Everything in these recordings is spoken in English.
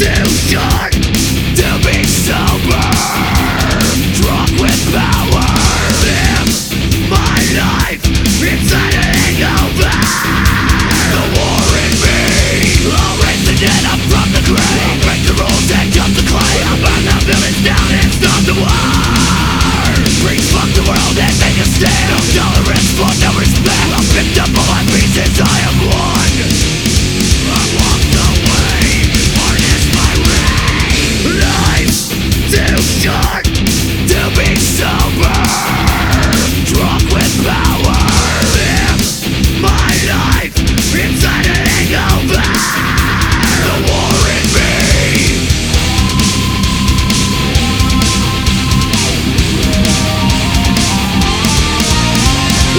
Damn. too short to be sober Drunk with power Live my life The war in me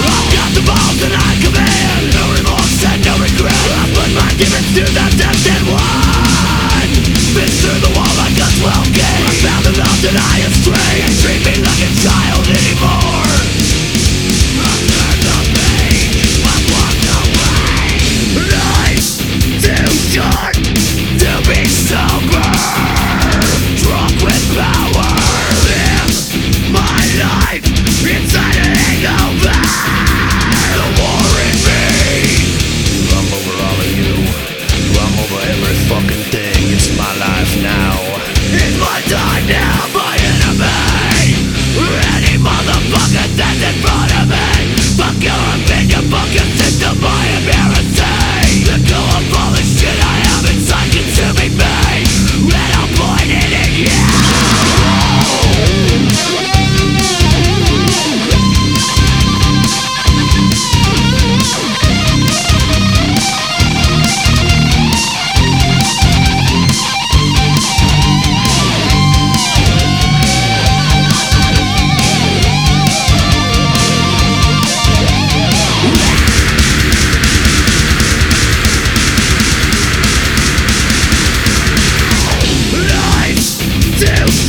I've got the balls and I command No remorse and no regret I put my demons to the test and won. The mountain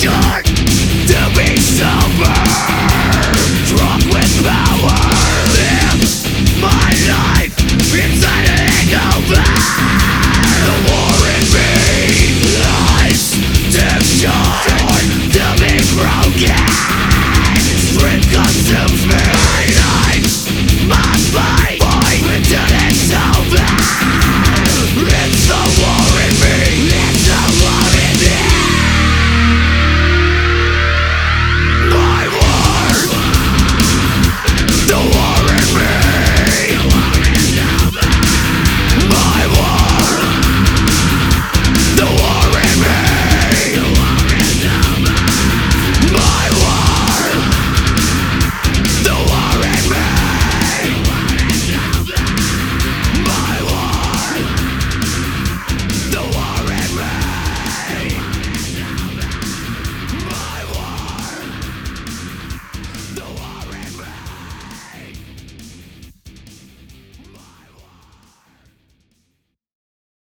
die